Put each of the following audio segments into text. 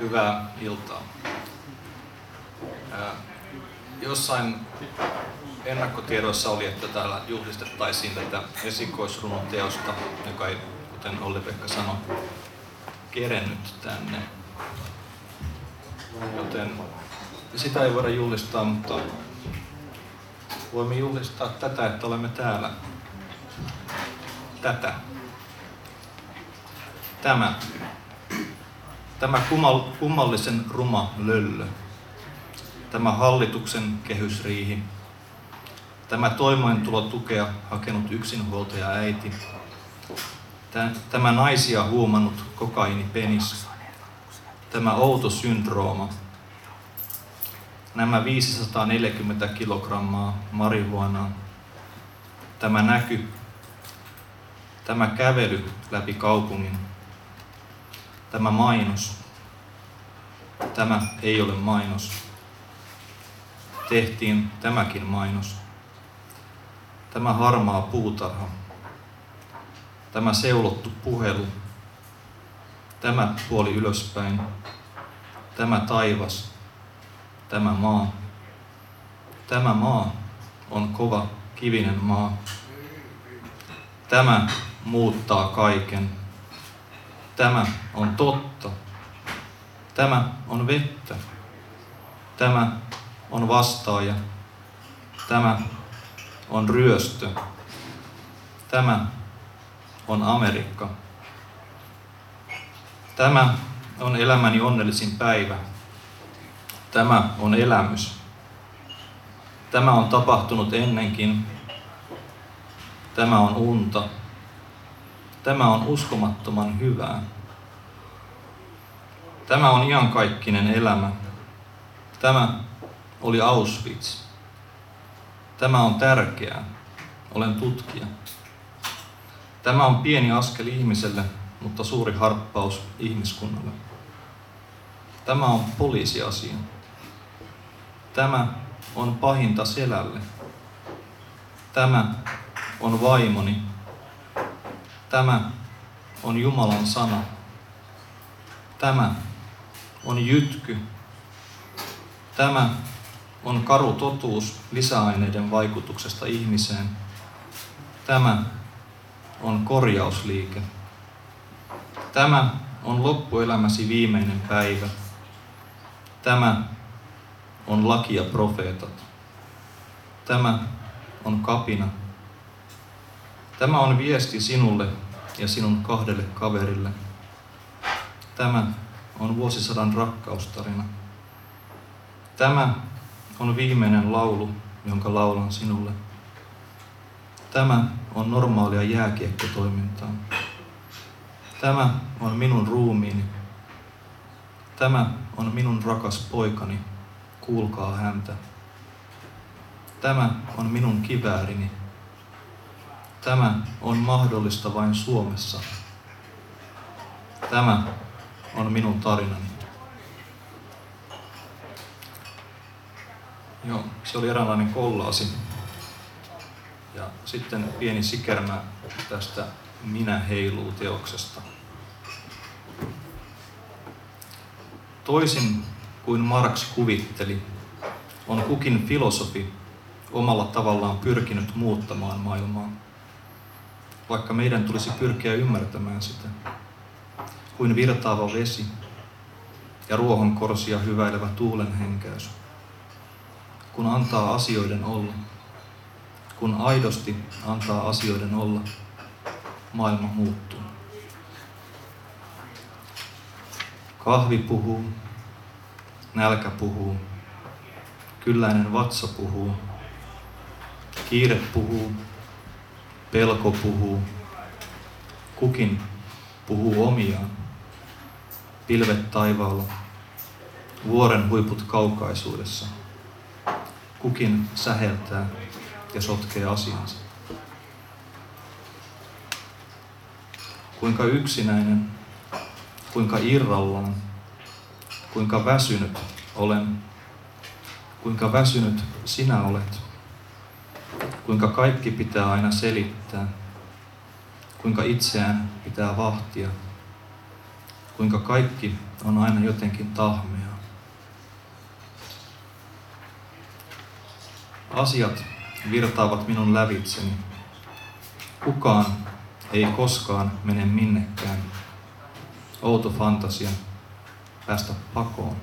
Hyvää iltaa. Jossain ennakkotiedoissa oli, että täällä juhlistettaisiin tätä esikoisrunon teosta, joka ei, kuten Olli-Pekka sanoi, kerennyt tänne. Joten sitä ei voida juhlistaa, mutta voimme juhlistaa tätä, että olemme täällä. Tätä. Tämä. Tämä kummallisen ruma löllö. Tämä hallituksen kehysriihi. Tämä toimeentulotukea hakenut yksinhuoltaja äiti. Tämä naisia huomannut kokainipenis. Tämä outo syndrooma. Nämä 540 kilogrammaa marihuanaa. Tämä näky. Tämä kävely läpi kaupungin Tämä mainos, tämä ei ole mainos. Tehtiin tämäkin mainos. Tämä harmaa puutarha. Tämä seulottu puhelu. Tämä puoli ylöspäin. Tämä taivas. Tämä maa. Tämä maa on kova kivinen maa. Tämä muuttaa kaiken. Tämä on totta. Tämä on vettä. Tämä on vastaaja. Tämä on ryöstö. Tämä on Amerikka. Tämä on elämäni onnellisin päivä. Tämä on elämys. Tämä on tapahtunut ennenkin. Tämä on unta. Tämä on uskomattoman hyvää. Tämä on iankaikkinen elämä. Tämä oli Auschwitz. Tämä on tärkeää. Olen tutkija. Tämä on pieni askel ihmiselle, mutta suuri harppaus ihmiskunnalle. Tämä on poliisiasia. Tämä on pahinta selälle. Tämä on vaimoni Tämä on Jumalan sana. Tämä on jytky. Tämä on karu totuus lisäaineiden vaikutuksesta ihmiseen. Tämä on korjausliike. Tämä on loppuelämäsi viimeinen päivä. Tämä on laki ja profeetat. Tämä on kapina. Tämä on viesti sinulle ja sinun kahdelle kaverille. Tämä on vuosisadan rakkaustarina. Tämä on viimeinen laulu, jonka laulan sinulle. Tämä on normaalia jääkiekkotoimintaa. Tämä on minun ruumiini. Tämä on minun rakas poikani. Kuulkaa häntä. Tämä on minun kiväärini Tämä on mahdollista vain Suomessa. Tämä on minun tarinani. Joo, se oli eräänlainen kollaasi. Ja sitten pieni sikermä tästä Minä heiluu teoksesta. Toisin kuin Marx kuvitteli, on kukin filosofi omalla tavallaan pyrkinyt muuttamaan maailmaa vaikka meidän tulisi pyrkiä ymmärtämään sitä, kuin virtaava vesi ja ruohonkorsia hyväilevä tuulen henkäys. Kun antaa asioiden olla, kun aidosti antaa asioiden olla, maailma muuttuu. Kahvi puhuu, nälkä puhuu, kylläinen vatsa puhuu, kiire puhuu, Pelko puhuu. Kukin puhuu omiaan. Pilvet taivaalla. Vuoren huiput kaukaisuudessa. Kukin säheltää ja sotkee asiansa. Kuinka yksinäinen, kuinka irrallaan, kuinka väsynyt olen, kuinka väsynyt sinä olet kuinka kaikki pitää aina selittää, kuinka itseään pitää vahtia, kuinka kaikki on aina jotenkin tahmea. Asiat virtaavat minun lävitseni. Kukaan ei koskaan mene minnekään. Outo fantasia päästä pakoon.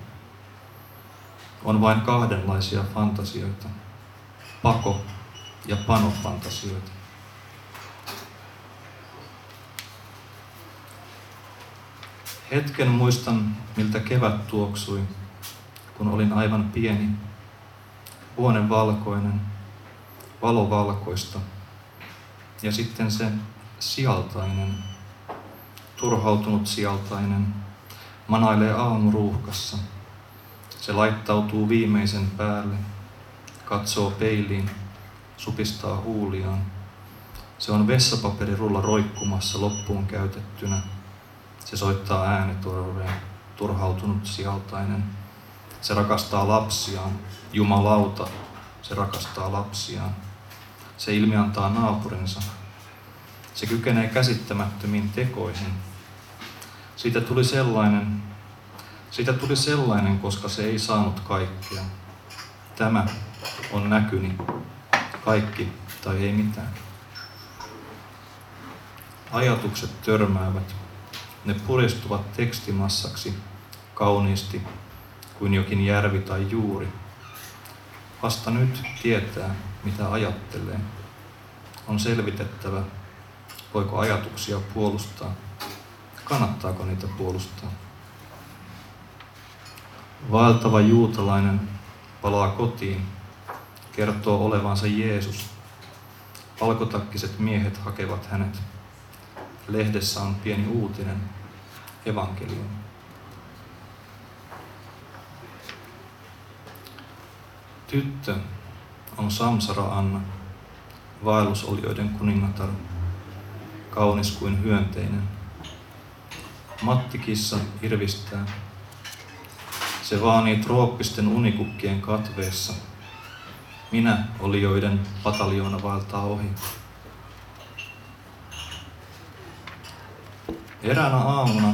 On vain kahdenlaisia fantasioita. Pako- ja panofantasioita. Hetken muistan, miltä kevät tuoksui, kun olin aivan pieni. Huone valkoinen, valo valkoista. Ja sitten se sialtainen, turhautunut sialtainen, manailee aamuruuhkassa. Se laittautuu viimeisen päälle, katsoo peiliin, supistaa huuliaan. Se on vessapaperirulla roikkumassa loppuun käytettynä. Se soittaa äänitorveen, turhautunut sijaltainen. Se rakastaa lapsiaan, Jumalauta, se rakastaa lapsiaan. Se ilmiantaa naapurinsa. Se kykenee käsittämättömiin tekoihin. Siitä tuli sellainen, siitä tuli sellainen, koska se ei saanut kaikkea. Tämä on näkyni. Kaikki tai ei mitään. Ajatukset törmäävät. Ne puristuvat tekstimassaksi kauniisti kuin jokin järvi tai juuri. Vasta nyt tietää, mitä ajattelee. On selvitettävä, voiko ajatuksia puolustaa. Kannattaako niitä puolustaa? Vaeltava juutalainen palaa kotiin, kertoo olevansa Jeesus. Valkotakkiset miehet hakevat hänet. Lehdessä on pieni uutinen, evankeliumi. Tyttö on Samsara Anna, vaellusolioiden kuningatar, kaunis kuin hyönteinen. Mattikissa irvistää. Se vaanii trooppisten unikukkien katveessa. Minä olioiden pataljoona vaeltaa ohi. Eräänä aamuna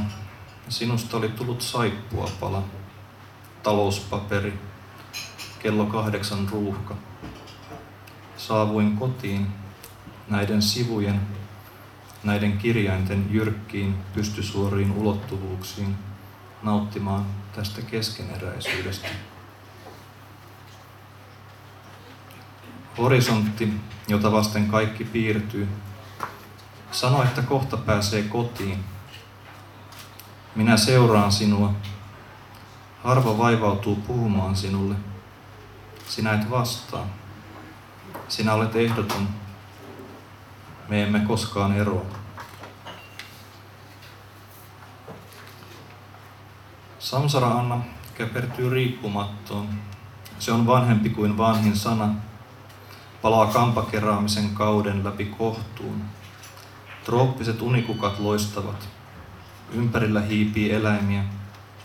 sinusta oli tullut saippua pala, talouspaperi, kello kahdeksan ruuhka. Saavuin kotiin näiden sivujen, näiden kirjainten jyrkkiin, pystysuoriin ulottuvuuksiin nauttimaan tästä keskeneräisyydestä. Horisontti, jota vasten kaikki piirtyy, sano, että kohta pääsee kotiin. Minä seuraan sinua. Harva vaivautuu puhumaan sinulle. Sinä et vastaa. Sinä olet ehdoton. Me emme koskaan eroa. Samsara Anna käpertyy riippumattoon. Se on vanhempi kuin vanhin sana. Palaa kampakeraamisen kauden läpi kohtuun. Trooppiset unikukat loistavat. Ympärillä hiipii eläimiä,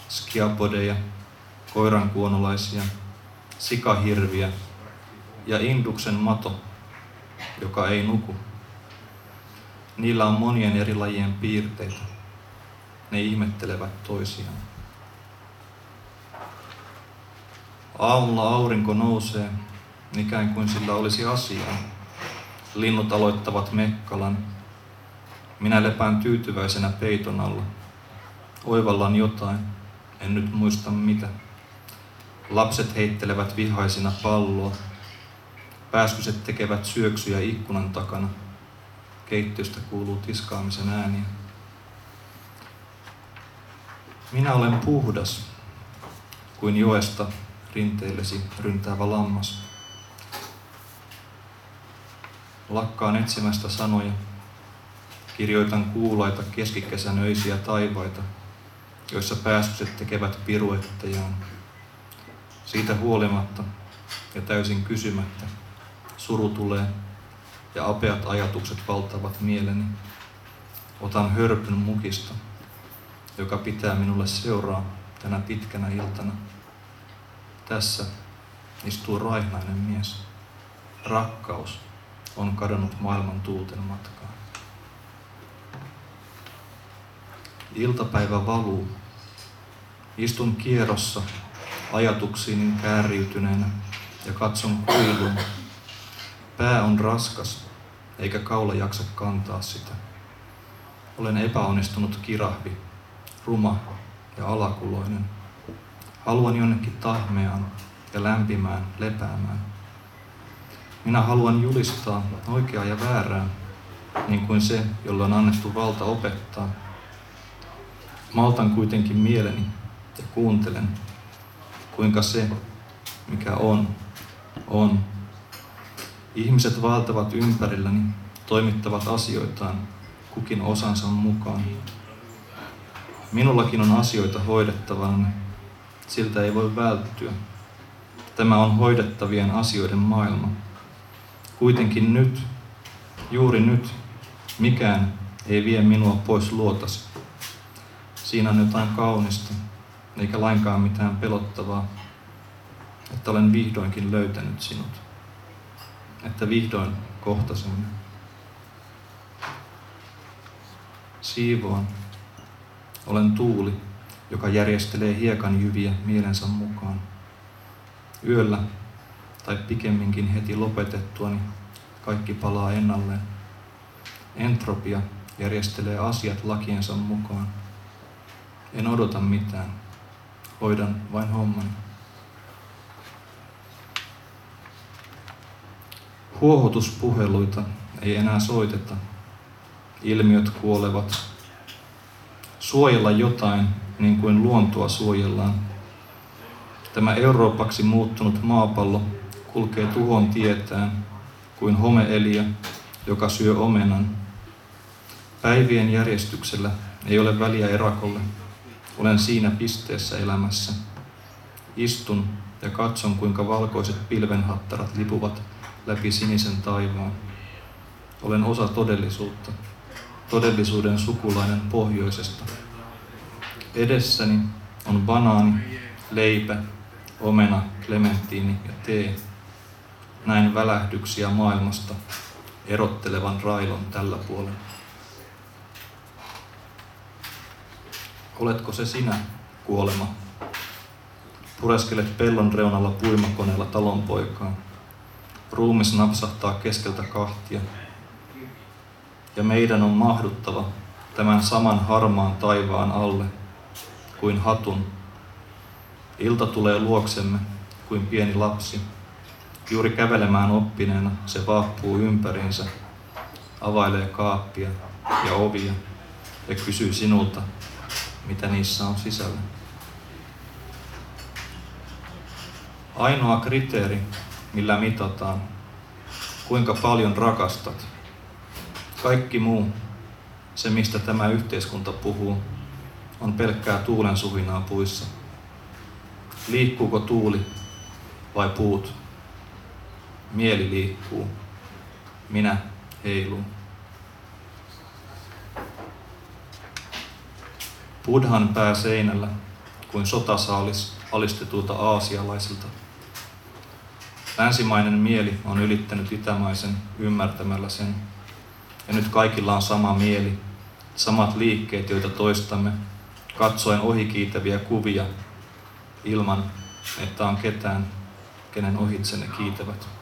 skiapodeja, koirankuonolaisia, sikahirviä ja induksen mato, joka ei nuku. Niillä on monien eri lajien piirteitä. Ne ihmettelevät toisiaan. Aamulla aurinko nousee, ikään kuin sillä olisi asiaa. Linnut aloittavat mekkalan. Minä lepään tyytyväisenä peiton alla. Oivallan jotain, en nyt muista mitä. Lapset heittelevät vihaisina palloa. Pääskyset tekevät syöksyjä ikkunan takana. Keittiöstä kuuluu tiskaamisen ääniä. Minä olen puhdas, kuin joesta rinteillesi ryntäävä lammas. Lakkaan etsimästä sanoja. Kirjoitan kuulaita keskikesän öisiä taivaita, joissa pääskyset tekevät piruettejaan. Siitä huolimatta ja täysin kysymättä suru tulee ja apeat ajatukset valtavat mieleni. Otan hörpyn mukista, joka pitää minulle seuraa tänä pitkänä iltana. Tässä istuu raihnainen mies. Rakkaus on kadonnut maailman tuulten matkaan. Iltapäivä valuu. Istun kierrossa ajatuksiin kääriytyneenä ja katson kuilun. Pää on raskas, eikä kaula jaksa kantaa sitä. Olen epäonnistunut kirahvi, ruma ja alakuloinen. Haluan jonnekin tahmeaan ja lämpimään lepäämään. Minä haluan julistaa oikeaa ja väärää, niin kuin se, jolle on annettu valta opettaa. Maltan kuitenkin mieleni ja kuuntelen, kuinka se, mikä on, on. Ihmiset valtavat ympärilläni, toimittavat asioitaan, kukin osansa mukaan. Minullakin on asioita hoidettavana, siltä ei voi välttyä. Tämä on hoidettavien asioiden maailma. Kuitenkin nyt, juuri nyt, mikään ei vie minua pois luotasi. Siinä on jotain kaunista, eikä lainkaan mitään pelottavaa, että olen vihdoinkin löytänyt sinut, että vihdoin kohtasimme. Siivoan. Olen tuuli, joka järjestelee hiekan jyviä mielensä mukaan. Yöllä, tai pikemminkin heti lopetettuani, kaikki palaa ennalleen. Entropia järjestelee asiat lakiensa mukaan. En odota mitään. Hoidan vain hommani. Huohotuspuheluita ei enää soiteta. Ilmiöt kuolevat. Suojella jotain niin kuin luontoa suojellaan. Tämä Euroopaksi muuttunut maapallo kulkee tuhon tietään kuin homeeliö, joka syö omenan. Päivien järjestyksellä ei ole väliä erakolle. Olen siinä pisteessä elämässä. Istun ja katson, kuinka valkoiset pilvenhattarat lipuvat läpi sinisen taivaan. Olen osa todellisuutta, todellisuuden sukulainen pohjoisesta. Edessäni on banaani, leipä, omena, klementtiini ja tee. Näin välähdyksiä maailmasta erottelevan railon tällä puolella. Oletko se sinä, kuolema? Pureskelet pellon reunalla puimakoneella talonpoikaan. Ruumis napsahtaa keskeltä kahtia. Ja meidän on mahduttava tämän saman harmaan taivaan alle kuin hatun. Ilta tulee luoksemme kuin pieni lapsi. Juuri kävelemään oppineena se vaapuu ympäriinsä, availee kaappia ja ovia ja kysyy sinulta, mitä niissä on sisällä. Ainoa kriteeri, millä mitataan, kuinka paljon rakastat. Kaikki muu, se mistä tämä yhteiskunta puhuu, on pelkkää tuulen suhinaa puissa. Liikkuuko tuuli vai puut? Mieli liikkuu. Minä heilun. Buddhan pää seinällä kuin sotasaalis alistetulta aasialaisilta. Länsimainen mieli on ylittänyt itämaisen ymmärtämällä sen. Ja nyt kaikilla on sama mieli, samat liikkeet, joita toistamme, katsoen ohikiitäviä kuvia ilman, että on ketään, kenen ohitse ne kiitävät.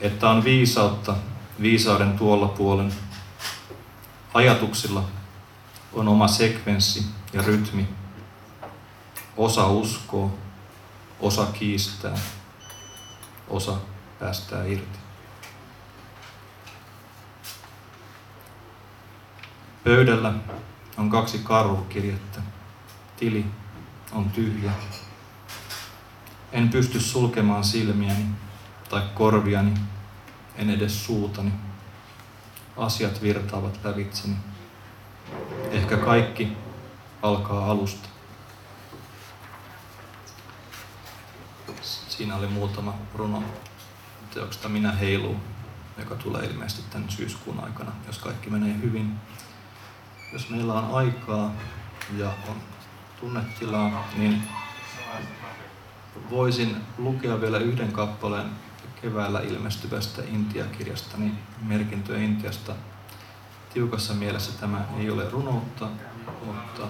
Että on viisautta viisauden tuolla puolen. Ajatuksilla on oma sekvenssi ja rytmi. Osa uskoo, osa kiistää, osa päästää irti. Pöydällä on kaksi karhukirjettä. Tili on tyhjä. En pysty sulkemaan silmiäni tai korviani, en edes suutani. Asiat virtaavat lävitseni. Ehkä kaikki alkaa alusta. Siinä oli muutama runo teoksesta Minä heiluu, joka tulee ilmeisesti tämän syyskuun aikana, jos kaikki menee hyvin. Jos meillä on aikaa ja on tunnetilaa, niin voisin lukea vielä yhden kappaleen keväällä ilmestyvästä Intia-kirjastani Merkintöjä Intiasta, tiukassa mielessä tämä ei ole runoutta, mutta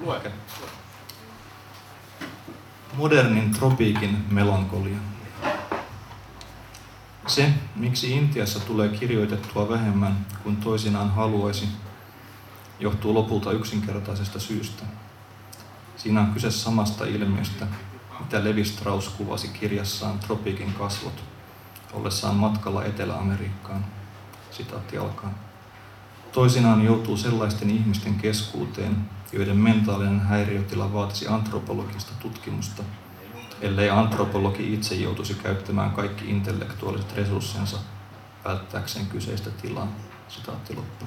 Lue. modernin tropiikin melankolia. Se, miksi Intiassa tulee kirjoitettua vähemmän kuin toisinaan haluaisi, johtuu lopulta yksinkertaisesta syystä. Siinä on kyse samasta ilmiöstä, mitä Levi Strauss kuvasi kirjassaan Tropiikin kasvot, ollessaan matkalla Etelä-Amerikkaan. Sitaatti alkaa. Toisinaan joutuu sellaisten ihmisten keskuuteen, joiden mentaalinen häiriötila vaatisi antropologista tutkimusta, ellei antropologi itse joutuisi käyttämään kaikki intellektuaaliset resurssinsa välttääkseen kyseistä tilaa. Sitaatti loppu.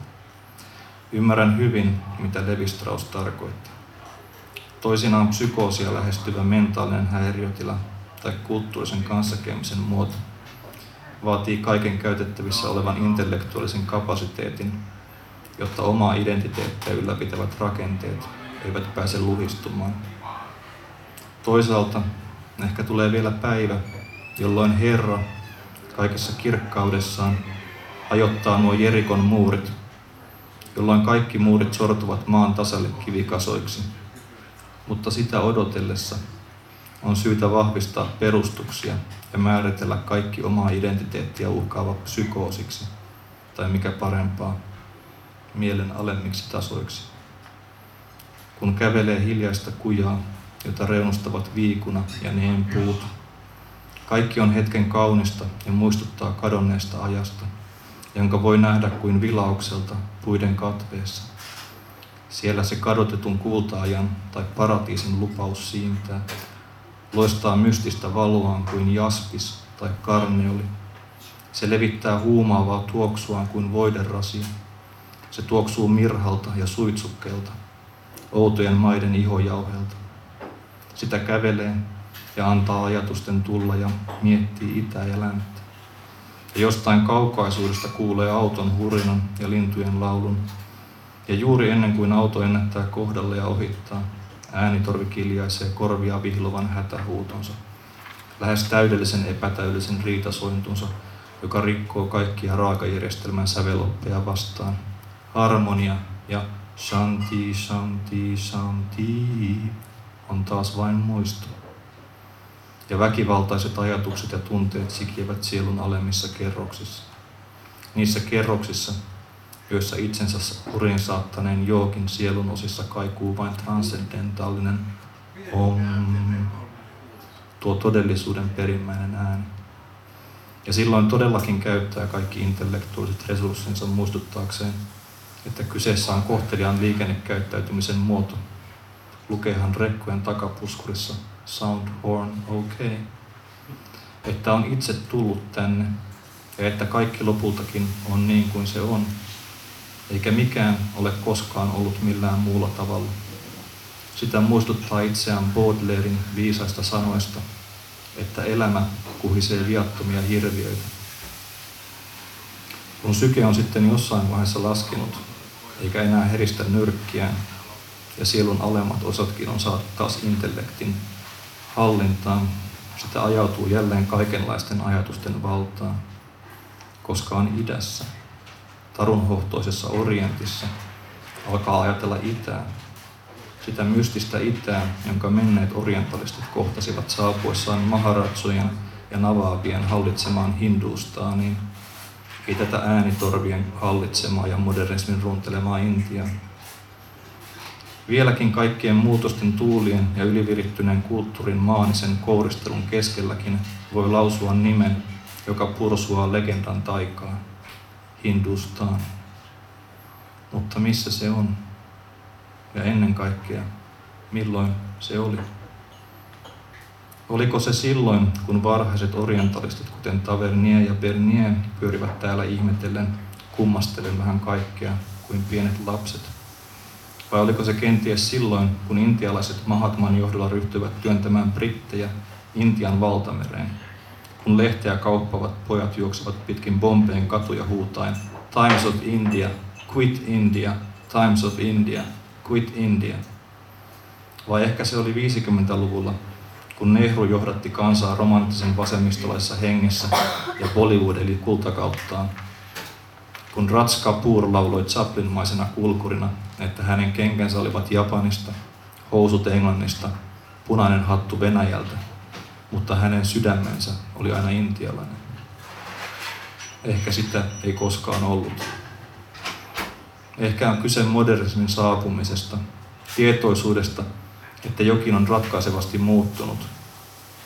Ymmärrän hyvin, mitä Levi Strauss tarkoitti. Toisinaan psykoosia lähestyvä mentaalinen häiriötila tai kulttuurisen kanssakäymisen muoto vaatii kaiken käytettävissä olevan intellektuaalisen kapasiteetin, jotta omaa identiteettiä ylläpitävät rakenteet eivät pääse luhistumaan. Toisaalta ehkä tulee vielä päivä, jolloin Herra kaikessa kirkkaudessaan hajottaa nuo Jerikon muurit, jolloin kaikki muurit sortuvat maan tasalle kivikasoiksi. Mutta sitä odotellessa on syytä vahvistaa perustuksia ja määritellä kaikki omaa identiteettiä uhkaava psykoosiksi, tai mikä parempaa, mielen alemmiksi tasoiksi. Kun kävelee hiljaista kujaa, jota reunustavat viikuna ja puut, kaikki on hetken kaunista ja muistuttaa kadonneesta ajasta, jonka voi nähdä kuin vilaukselta puiden katveessa. Siellä se kadotetun kultaajan tai paratiisin lupaus siintää, loistaa mystistä valoaan kuin jaspis tai karneoli. Se levittää huumaavaa tuoksuaan kuin voiderasia. Se tuoksuu mirhalta ja suitsukkeelta, outojen maiden ihojauhelta. Sitä kävelee ja antaa ajatusten tulla ja miettii itää ja länttä. Ja jostain kaukaisuudesta kuulee auton hurinan ja lintujen laulun. Ja juuri ennen kuin auto ennättää kohdalle ja ohittaa, äänitorvi kiljaisee korvia vihlovan hätähuutonsa. Lähes täydellisen epätäydellisen riitasointunsa, joka rikkoo kaikkia raakajärjestelmän säveloppeja vastaan. Harmonia ja shanti, shanti, shanti on taas vain muisto. Ja väkivaltaiset ajatukset ja tunteet sikievät sielun alemmissa kerroksissa. Niissä kerroksissa, joissa itsensä kuriin saattaneen jookin sielun osissa kaikuu vain transcendentaalinen om, tuo todellisuuden perimmäinen ääni. Ja silloin todellakin käyttää kaikki intellektuaaliset resurssinsa muistuttaakseen, että kyseessä on kohteliaan liikennekäyttäytymisen muoto. Lukeehan rekkojen takapuskurissa Sound Horn OK, että on itse tullut tänne ja että kaikki lopultakin on niin kuin se on, eikä mikään ole koskaan ollut millään muulla tavalla. Sitä muistuttaa itseään Baudelairein viisaista sanoista, että elämä kuhisee viattomia hirviöitä. Kun syke on sitten jossain vaiheessa laskenut, eikä enää heristä nyrkkiään, ja sielun alemmat osatkin on saatu taas intellektin hallintaan, sitä ajautuu jälleen kaikenlaisten ajatusten valtaan, koska on idässä tarunhohtoisessa orientissa alkaa ajatella itää, sitä mystistä itää, jonka menneet orientalistit kohtasivat saapuessaan Maharatsujen ja Navaabien hallitsemaan Hindustaaniin, ei tätä äänitorvien hallitsemaa ja modernismin runtelemaa Intiaa. Vieläkin kaikkien muutosten tuulien ja ylivirittyneen kulttuurin maanisen kouristelun keskelläkin voi lausua nimen, joka pursuaa legendan taikaa. Hindustaan. Mutta missä se on? Ja ennen kaikkea, milloin se oli? Oliko se silloin, kun varhaiset orientalistit, kuten Tavernier ja Bernier, pyörivät täällä ihmetellen, kummastellen vähän kaikkea kuin pienet lapset? Vai oliko se kenties silloin, kun intialaiset Mahatman johdolla ryhtyivät työntämään brittejä Intian valtamereen, kun lehteä kauppavat pojat juoksevat pitkin Bombeen katuja huutaen Times of India, quit India, Times of India, quit India. Vai ehkä se oli 50-luvulla, kun Nehru johdatti kansaa romanttisen vasemmistolaisessa hengessä ja Bollywood eli kultakauttaan. kun Rats Kapoor lauloi Chaplinmaisena kulkurina, että hänen kenkänsä olivat Japanista, housut Englannista, punainen hattu Venäjältä, mutta hänen sydämensä oli aina intialainen. Ehkä sitä ei koskaan ollut. Ehkä on kyse modernismin saapumisesta, tietoisuudesta, että jokin on ratkaisevasti muuttunut,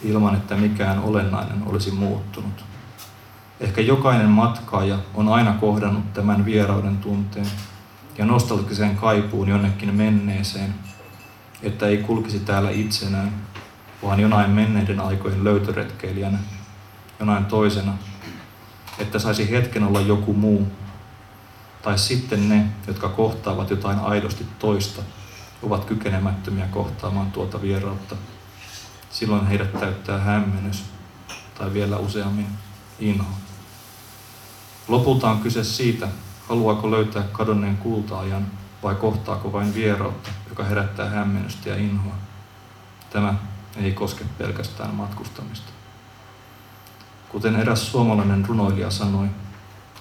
ilman että mikään olennainen olisi muuttunut. Ehkä jokainen matkaaja on aina kohdannut tämän vierauden tunteen ja nostalgisen kaipuun jonnekin menneeseen, että ei kulkisi täällä itsenään, vaan jonain menneiden aikojen löytöretkeilijänä, jonain toisena, että saisi hetken olla joku muu, tai sitten ne, jotka kohtaavat jotain aidosti toista, ovat kykenemättömiä kohtaamaan tuota vierautta. Silloin heidät täyttää hämmennys, tai vielä useammin inho. Lopulta on kyse siitä, haluaako löytää kadonneen kultaajan vai kohtaako vain vierautta, joka herättää hämmennystä ja inhoa. Tämä ei koske pelkästään matkustamista. Kuten eräs suomalainen runoilija sanoi,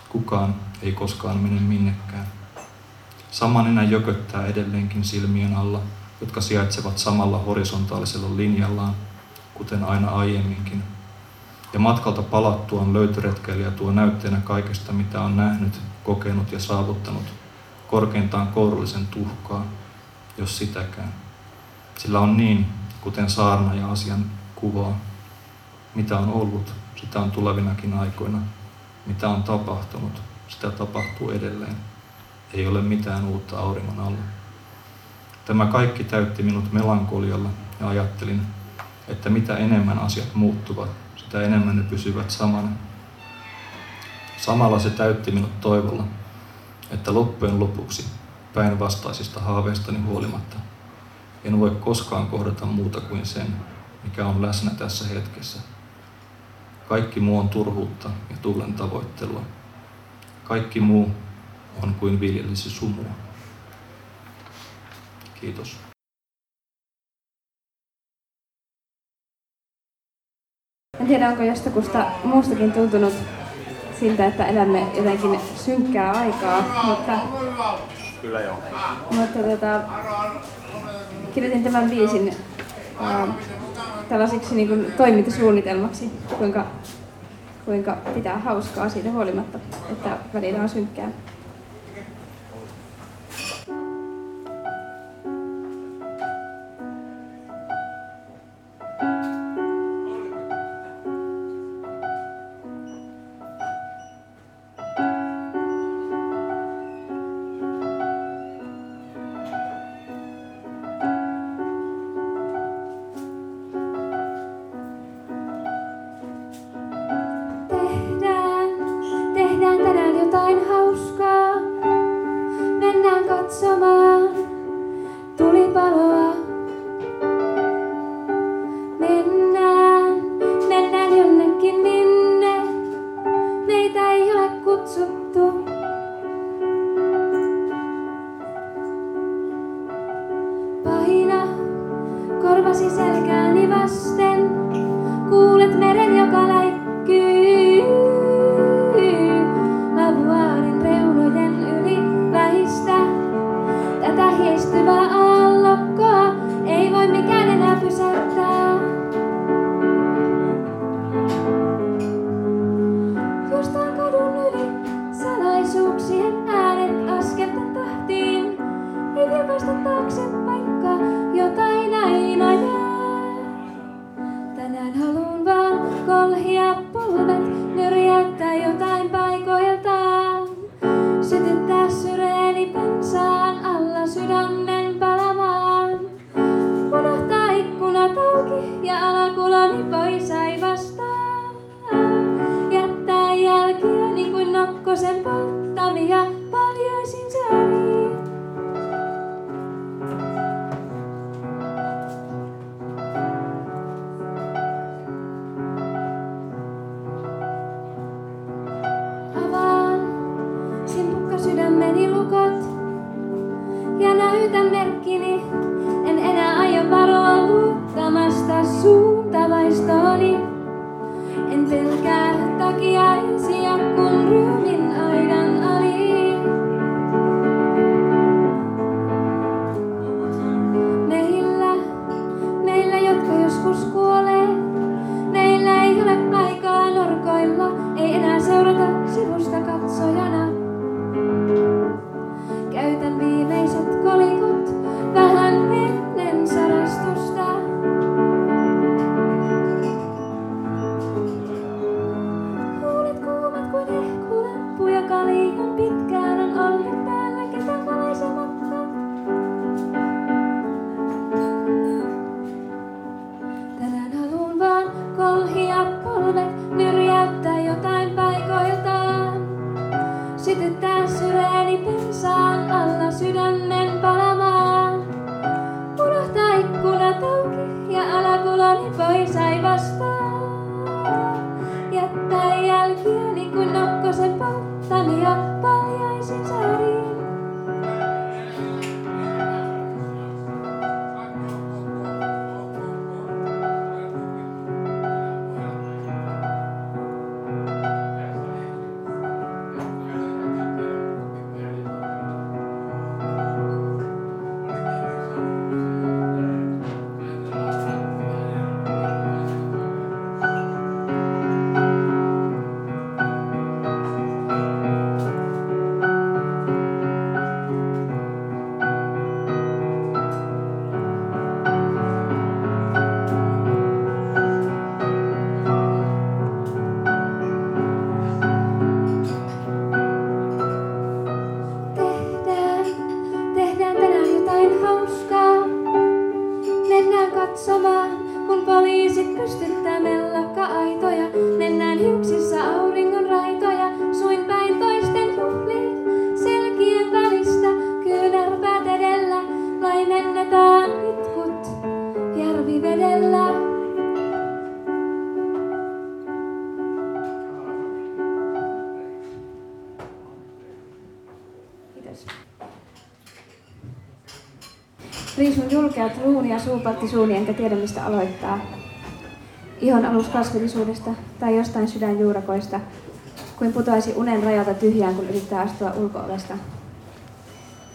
kukaan ei koskaan mene minnekään. Sama nenä jököttää edelleenkin silmien alla, jotka sijaitsevat samalla horisontaalisella linjallaan, kuten aina aiemminkin. Ja matkalta palattuaan löytöretkeilijä tuo näytteenä kaikesta, mitä on nähnyt, kokenut ja saavuttanut, korkeintaan kourallisen tuhkaa, jos sitäkään. Sillä on niin, kuten saarna ja asian kuvaa. Mitä on ollut, sitä on tulevinakin aikoina. Mitä on tapahtunut, sitä tapahtuu edelleen. Ei ole mitään uutta auringon alla. Tämä kaikki täytti minut melankolialla ja ajattelin, että mitä enemmän asiat muuttuvat, sitä enemmän ne pysyvät samana. Samalla se täytti minut toivolla, että loppujen lopuksi päinvastaisista haaveistani huolimatta en voi koskaan kohdata muuta kuin sen, mikä on läsnä tässä hetkessä. Kaikki muu on turhuutta ja tullen tavoittelua. Kaikki muu on kuin viljelisi sumua. Kiitos. En tiedä, onko jostakusta muustakin tuntunut siltä, että elämme jotenkin synkkää aikaa, mutta, Kyllä joo. mutta tota, kirjoitin tämän biisin ää, tällaisiksi niin kuin toimintasuunnitelmaksi, kuinka, kuinka pitää hauskaa siitä huolimatta, että välillä on synkkää. Riisun julkeat luun ja suupatti suuni, enkä tiedä mistä aloittaa. Ihon alus kasvillisuudesta tai jostain sydänjuurakoista, kuin putoaisi unen rajalta tyhjään, kun yrittää astua ulkoovesta.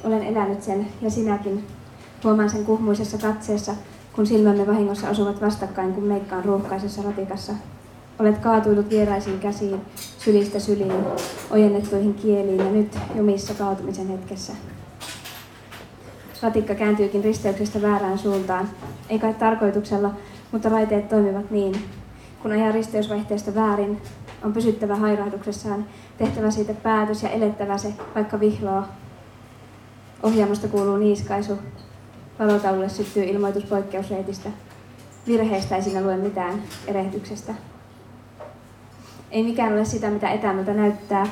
Olen elänyt sen, ja sinäkin. Huomaan sen kuhmuisessa katseessa, kun silmämme vahingossa asuvat vastakkain, kun meikkaan ruuhkaisessa ratikassa. Olet kaatuillut vieraisiin käsiin, sylistä syliin, ojennettuihin kieliin ja nyt jumissa kaatumisen hetkessä. Ratikka kääntyykin risteyksestä väärään suuntaan. Ei kai tarkoituksella, mutta raiteet toimivat niin. Kun ajaa risteysvaihteesta väärin, on pysyttävä hairahduksessaan, tehtävä siitä päätös ja elettävä se, vaikka vihloa. Ohjaamosta kuuluu niiskaisu. Valotaululle syttyy ilmoitus poikkeusreitistä. Virheistä ei siinä lue mitään, erehdyksestä. Ei mikään ole sitä, mitä etämältä näyttää.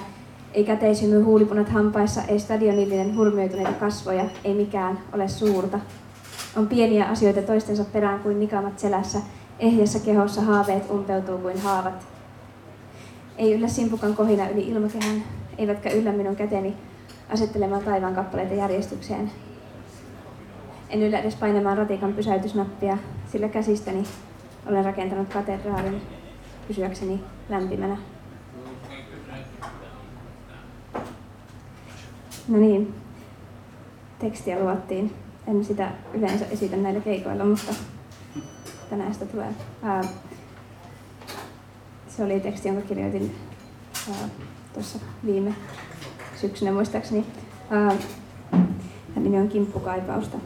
Ei käteisymmy huulipunat hampaissa, ei stadionillinen hurmioituneita kasvoja, ei mikään ole suurta. On pieniä asioita toistensa perään kuin nikamat selässä, ehjässä kehossa haaveet umpeutuu kuin haavat. Ei yllä simpukan kohina yli ilmakehän, eivätkä yllä minun käteni asettelemaan taivaan kappaleita järjestykseen. En yllä edes painamaan ratikan pysäytysnappia, sillä käsistäni olen rakentanut katedraalin pysyäkseni lämpimänä. No niin, tekstiä luottiin. En sitä yleensä esitä näillä keikoilla, mutta tänään sitä tulee. Ää, se oli teksti, jonka kirjoitin tuossa viime syksynä muistaakseni. Ää, nimi on Kimppukaipausta.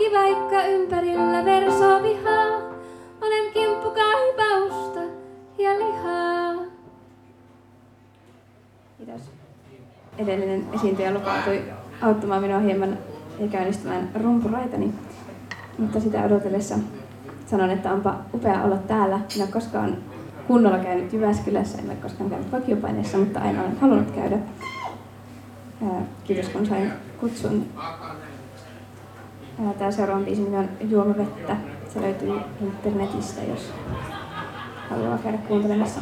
Kaikki vaikka ympärillä versoo vihaa, olen kimppu kaipausta ja lihaa. Kiitos. Edellinen esiintyjä lupautui auttamaan minua hieman ja käynnistämään rumpuraitani. Mutta sitä odotellessa sanon, että onpa upea olla täällä. Minä olen koskaan kunnolla käynyt Jyväskylässä, en ole koskaan käynyt vakiopaineessa, mutta aina olen halunnut käydä. Kiitos kun sain kutsun Äh, Tämä seuraava biisi on Juomavettä. Se löytyy internetistä, jos haluaa käydä kuuntelemassa.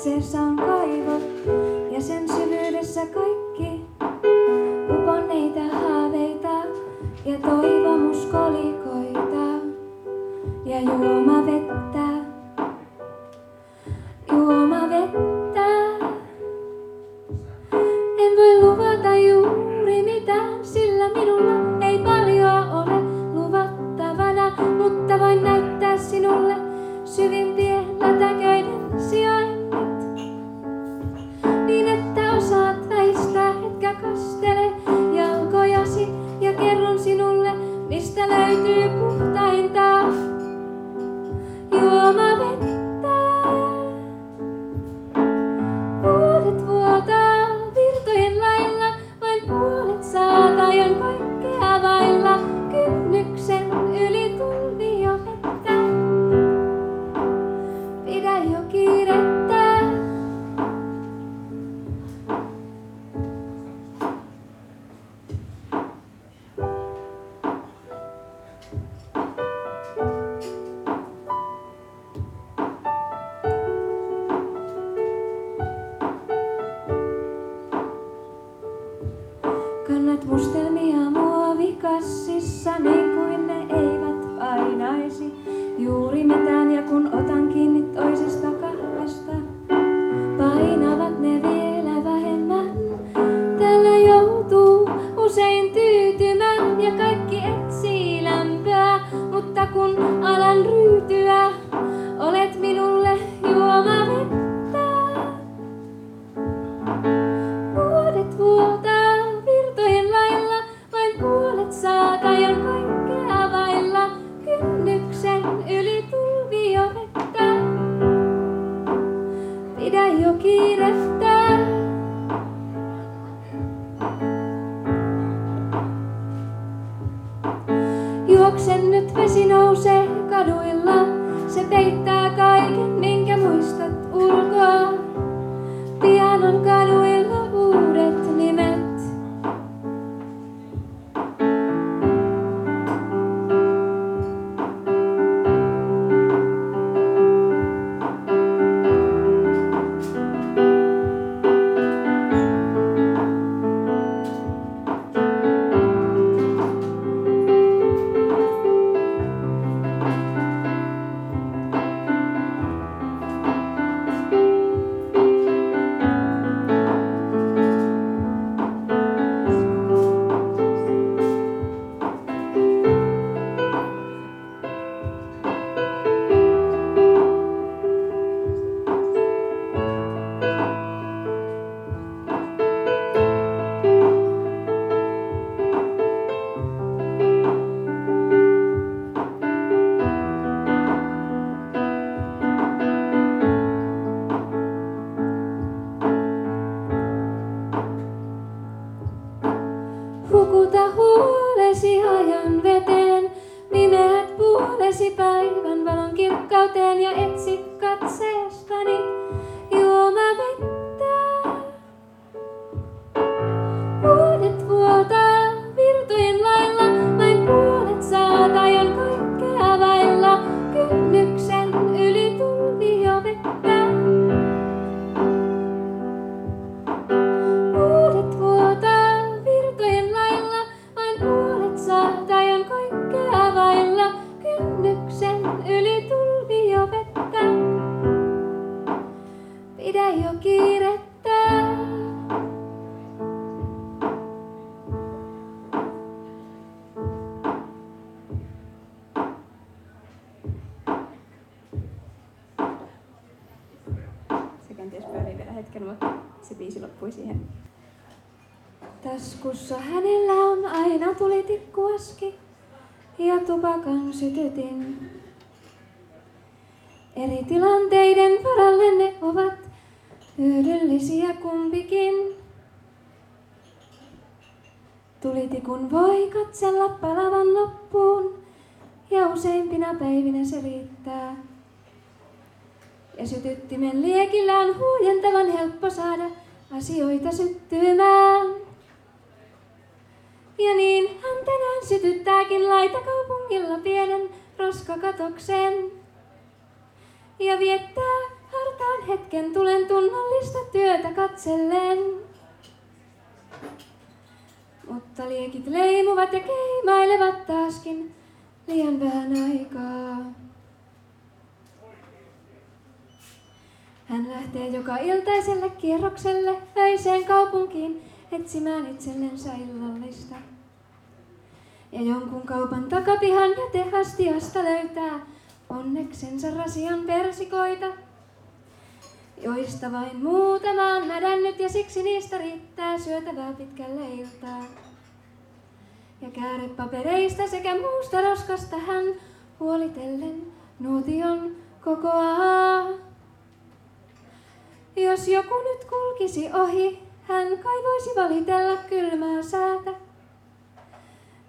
Katseessa on kaivo ja sen syvyydessä kaivo. and I'm gonna hetken, se biisi loppui siihen. Taskussa hänellä on aina tulitikkuaski ja tupakan sytytin. Eri tilanteiden varalle ne ovat hyödyllisiä kumpikin. Tulitikun voi katsella palavan loppuun ja useimpina päivinä se riittää. Ja sytyttimen liekillä on huojentavan helppo saada asioita syttymään. Ja niin hän tänään sytyttääkin laitakaupungilla pienen roskakatoksen. Ja viettää hartaan hetken tulen tunnollista työtä katsellen. Mutta liekit leimuvat ja keimailevat taaskin liian vähän aikaa. Hän lähtee joka iltaiselle kierrokselle öiseen kaupunkiin etsimään itsellensä illallista. Ja jonkun kaupan takapihan jätehastiasta löytää onneksensa rasian persikoita, joista vain muutama on mädännyt ja siksi niistä riittää syötävää pitkälle iltaa. Ja käärepapereista sekä muusta roskasta hän huolitellen nuotion kokoaa. Jos joku nyt kulkisi ohi, hän kai voisi valitella kylmää säätä.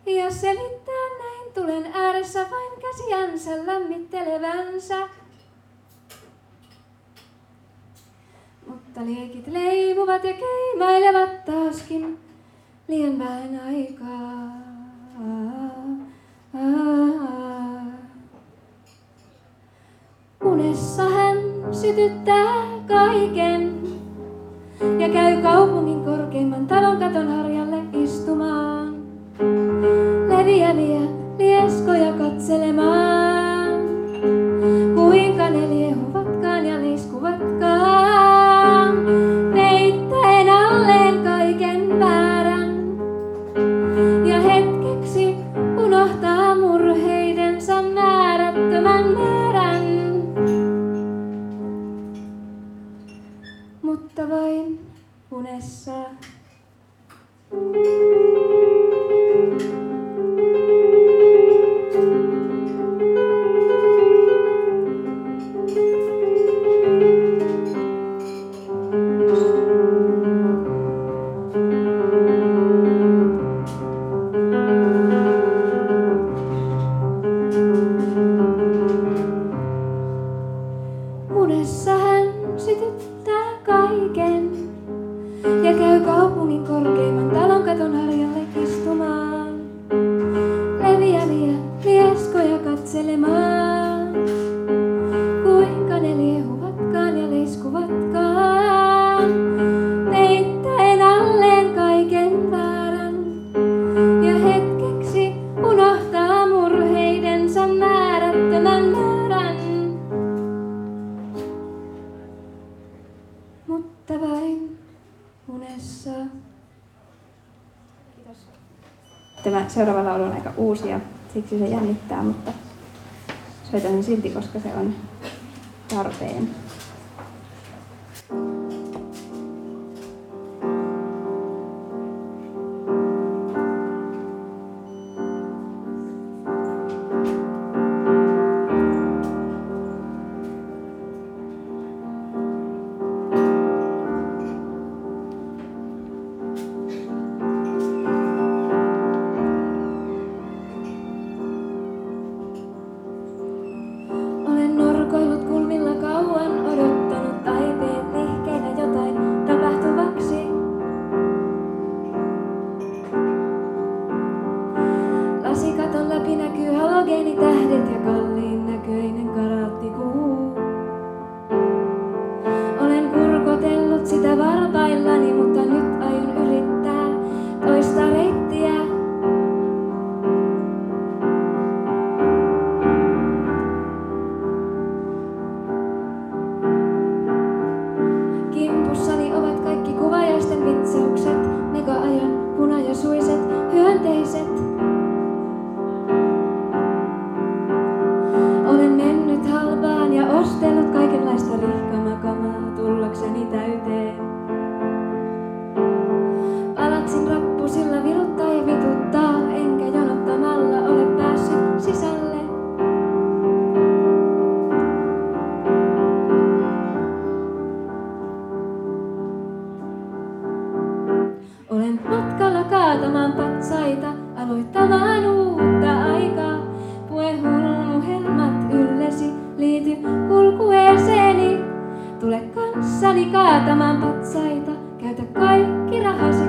Ja selittää näin tulen ääressä vain käsiänsä lämmittelevänsä. Mutta liekit leivuvat ja keimailevat taaskin liian vähän aikaa. Unessa hän sytyttää kaiken ja käy kaupungin korkeimman talon katon harjalle istumaan. Leviäviä lieskoja katselemaan, unessa. Tämä seuraava laulu on aika uusi ja siksi se jännittää, mutta soitan sen silti, koska se on tarpeen. kaatamaan patsaita, aloittamaan uutta aikaa. Pue hullu helmat yllesi, liity kulkueeseeni. Tule kanssani kaatamaan patsaita, käytä kaikki rahasi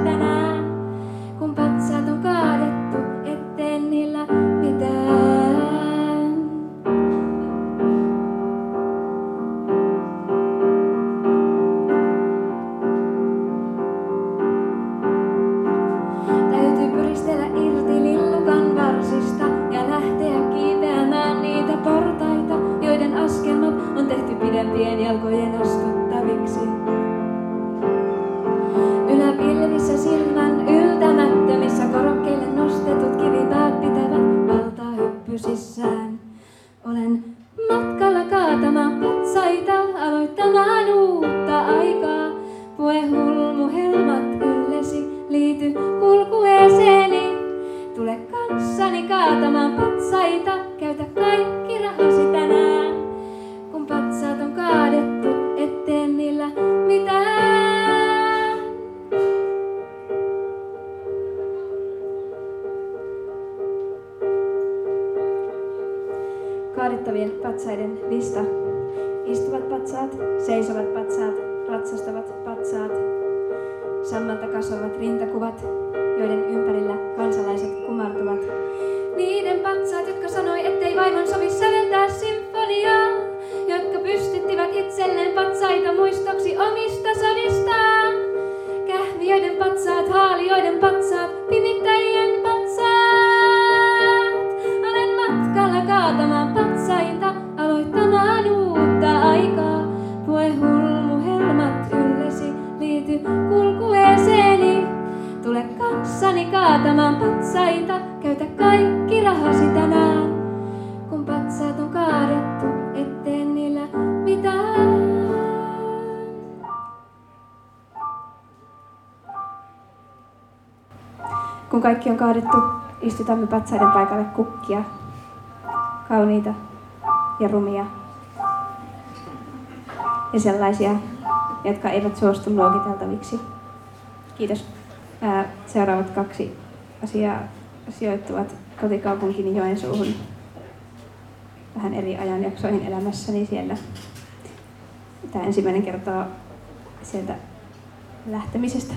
Hirviöiden patsaat, haalioiden patsaat, pimittäjien patsaat. Olen matkalla kaatamaan patsaita, aloittamaan uutta aikaa. Voi hullu helmat yllesi, liity kulkueeseeni. Tule kanssani kaatamaan patsaita, käytä kaikki rahasi tänään. kun kaikki on kaadettu, istutamme patsaiden paikalle kukkia. Kauniita ja rumia. Ja sellaisia, jotka eivät suostu luokiteltaviksi. Kiitos. Seuraavat kaksi asiaa sijoittuvat kotikaupunkini Joensuuhun vähän eri ajanjaksoihin elämässäni siellä. Tämä ensimmäinen kertoo sieltä lähtemisestä.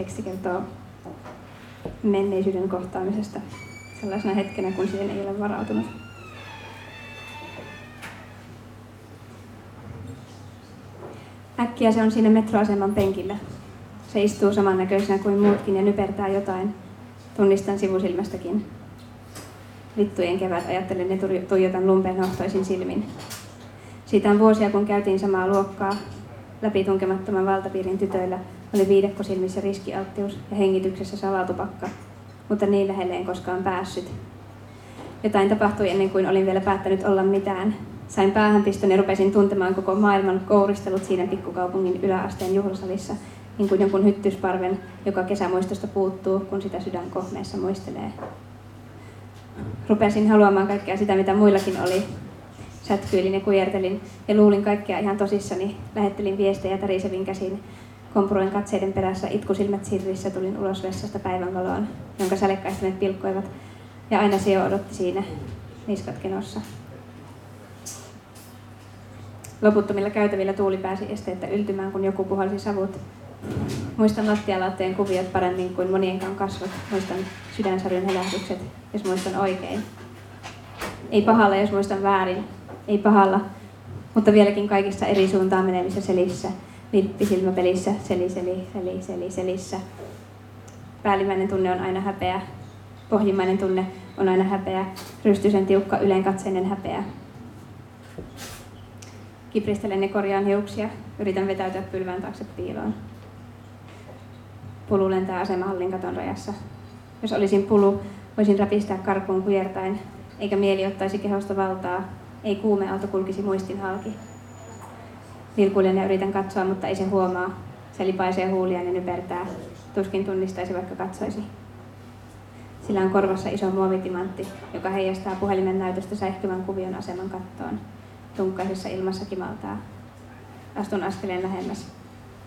Teksti kertoo menneisyyden kohtaamisesta sellaisena hetkenä, kun siihen ei ole varautunut. Äkkiä se on siinä metroaseman penkillä. Se istuu samannäköisenä kuin muutkin ja nypertää jotain. Tunnistan sivusilmästäkin. Vittujen kevät ajattelen ja tui- tuijotan lumpeen hohtoisin silmin. Siitä on vuosia, kun käytiin samaa luokkaa. Läpi tunkemattoman valtapiirin tytöillä oli viidekkosilmissä riskialttius ja hengityksessä salatupakka, mutta niin lähelle en koskaan päässyt. Jotain tapahtui ennen kuin olin vielä päättänyt olla mitään. Sain päähänpistön ja rupesin tuntemaan koko maailman kouristelut siinä pikkukaupungin yläasteen juhlasalissa, niin kuin jonkun hyttysparven, joka kesämuistosta puuttuu, kun sitä sydän kohmeessa muistelee. Rupesin haluamaan kaikkea sitä, mitä muillakin oli. Sätkyilin ja kujertelin ja luulin kaikkea ihan tosissani. Lähettelin viestejä tärisevin käsin. Kompuroin katseiden perässä, itkusilmät sirrissä tulin ulos vessasta päivänvaloon, jonka sälekkäistimet pilkkoivat. Ja aina se jo odotti siinä, niskat kenossa. Loputtomilla käytävillä tuuli pääsi esteettä yltymään, kun joku puhalsi savut. Muistan lattialaatteen kuviot paremmin kuin monienkaan kasvot. Muistan sydänsarjan helähdykset, jos muistan oikein. Ei pahalla, jos muistan väärin. Ei pahalla, mutta vieläkin kaikissa eri suuntaan menevissä selissä. Vilppisilmäpelissä, seli, seli, seli, seli, selissä. Päällimmäinen tunne on aina häpeä. Pohjimmainen tunne on aina häpeä. Rystysen tiukka ylenkatseinen häpeä. Kipristelen ja korjaan hiuksia. Yritän vetäytyä pylvään taakse piiloon. Pulu lentää asemahallin katon rajassa. Jos olisin pulu, voisin räpistää karkuun kujertain, eikä mieli ottaisi kehosta valtaa, ei kuumeaalto kulkisi muistin halki. Vilkuilen ja yritän katsoa, mutta ei se huomaa. Se lipaisee huuliaan ja nypertää. Tuskin tunnistaisi, vaikka katsoisi. Sillä on korvassa iso muovitimantti, joka heijastaa puhelimen näytöstä säihkyvän kuvion aseman kattoon. Tunkkaisessa ilmassa kimaltaa. Astun askeleen lähemmäs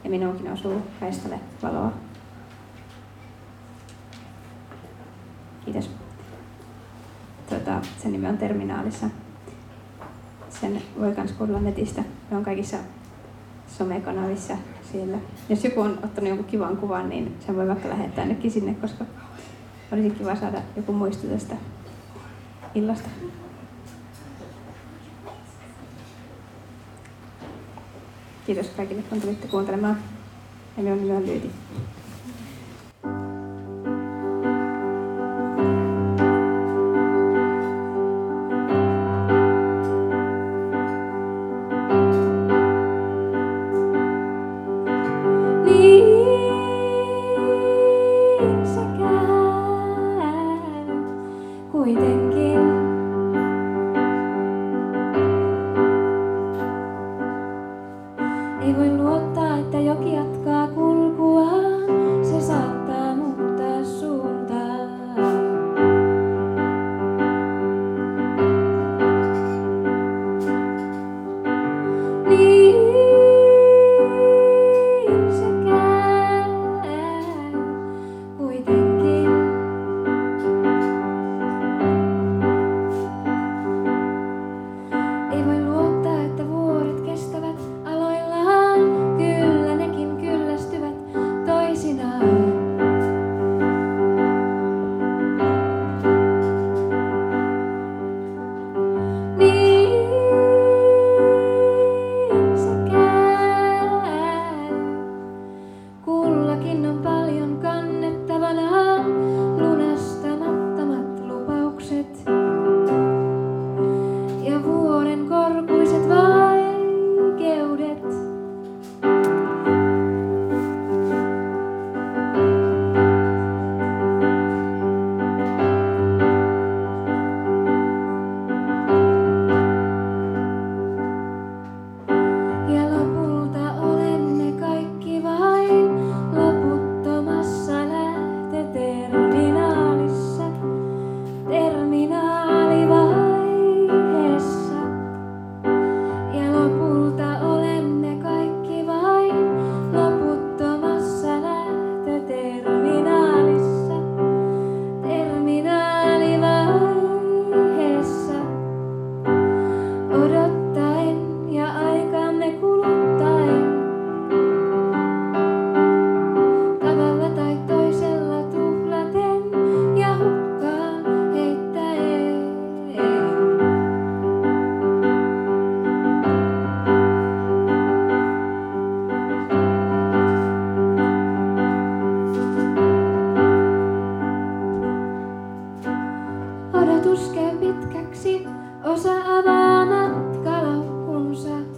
ja minuunkin osuu kaistalle valoa. Kiitos. Tuota, sen nimi on Terminaalissa. Sen voi myös kuulla netistä. Ne on kaikissa somekanavissa siellä. Jos joku on ottanut jonkun kivan kuvan, niin sen voi vaikka lähettää nytkin sinne, koska olisi kiva saada joku muisto tästä illasta. Kiitos kaikille, kun tulitte kuuntelemaan. Ja minun nimi on Lyyti. matka käy pitkäksi, osa avaa matkalaukkunsa.